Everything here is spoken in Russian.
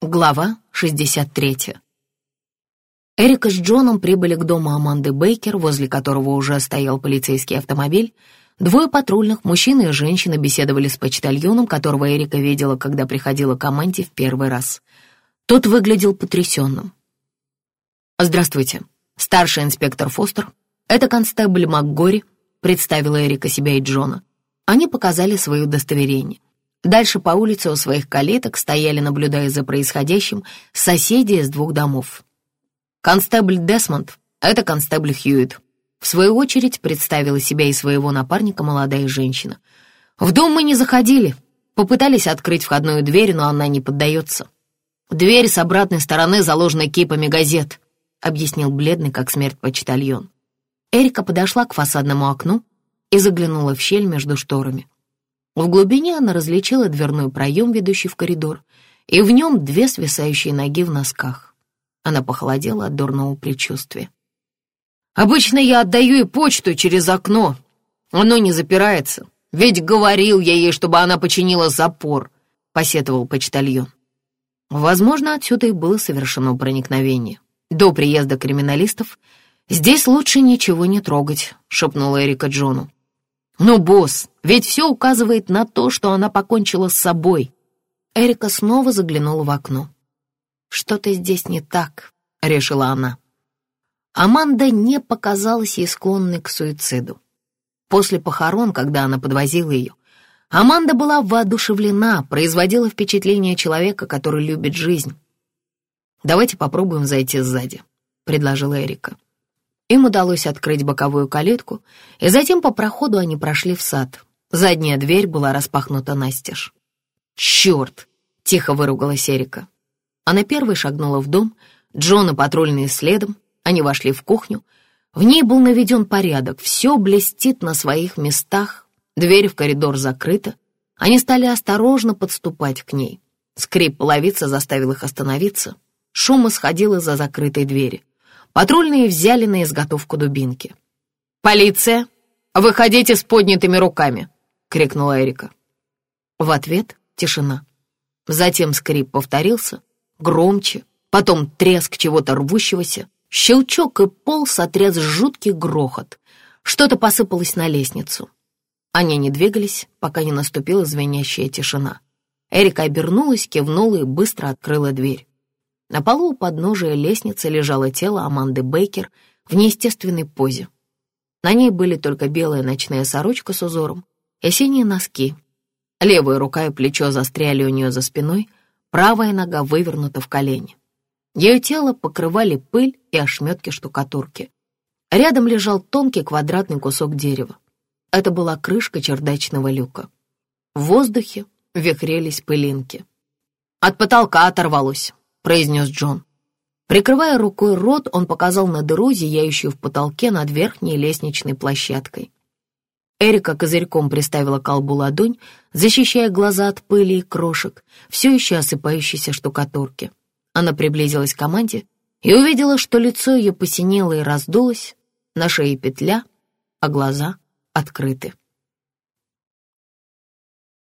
Глава 63. Эрика с Джоном прибыли к дому Аманды Бейкер, возле которого уже стоял полицейский автомобиль. Двое патрульных, мужчина и женщина, беседовали с почтальоном, которого Эрика видела, когда приходила к Аманде в первый раз. Тот выглядел потрясенным. «Здравствуйте, старший инспектор Фостер. Это констебль МакГори», представила Эрика себя и Джона. Они показали свое удостоверение. Дальше по улице у своих калиток стояли, наблюдая за происходящим, соседи из двух домов. Констебль Десмонд — это констебль Хьюит. В свою очередь представила себя и своего напарника молодая женщина. В дом мы не заходили, попытались открыть входную дверь, но она не поддается. Дверь с обратной стороны заложена кипами газет, объяснил бледный, как смерть почтальон. Эрика подошла к фасадному окну и заглянула в щель между шторами. В глубине она различила дверной проем, ведущий в коридор, и в нем две свисающие ноги в носках. Она похолодела от дурного предчувствия. «Обычно я отдаю ей почту через окно. Оно не запирается. Ведь говорил я ей, чтобы она починила запор», — посетовал почтальон. Возможно, отсюда и было совершено проникновение. До приезда криминалистов «Здесь лучше ничего не трогать», — шепнула Эрика Джону. «Но, босс, ведь все указывает на то, что она покончила с собой». Эрика снова заглянула в окно. «Что-то здесь не так», — решила она. Аманда не показалась ей склонной к суициду. После похорон, когда она подвозила ее, Аманда была воодушевлена, производила впечатление человека, который любит жизнь. «Давайте попробуем зайти сзади», — предложила Эрика. Им удалось открыть боковую калитку, и затем по проходу они прошли в сад. Задняя дверь была распахнута настежь. «Черт!» — тихо выругалась Эрика. Она первой шагнула в дом, Джон и патрульные следом. Они вошли в кухню. В ней был наведен порядок, все блестит на своих местах, дверь в коридор закрыта. Они стали осторожно подступать к ней. Скрип половицы заставил их остановиться. Шум исходил из-за закрытой двери. Патрульные взяли на изготовку дубинки. «Полиция! Выходите с поднятыми руками!» — крикнула Эрика. В ответ тишина. Затем скрип повторился, громче, потом треск чего-то рвущегося, щелчок и пол сотряс жуткий грохот. Что-то посыпалось на лестницу. Они не двигались, пока не наступила звенящая тишина. Эрика обернулась, кивнула и быстро открыла дверь. На полу у подножия лестницы лежало тело Аманды Бейкер в неестественной позе. На ней были только белая ночная сорочка с узором и синие носки. Левая рука и плечо застряли у нее за спиной, правая нога вывернута в колени. Ее тело покрывали пыль и ошметки штукатурки. Рядом лежал тонкий квадратный кусок дерева. Это была крышка чердачного люка. В воздухе вихрелись пылинки. От потолка оторвалось, произнес Джон. Прикрывая рукой рот, он показал на дыру, зияющую в потолке над верхней лестничной площадкой. Эрика козырьком приставила колбу ладонь, защищая глаза от пыли и крошек, все еще осыпающейся штукатурки. Она приблизилась к команде и увидела, что лицо ее посинело и раздулось, на шее петля, а глаза открыты.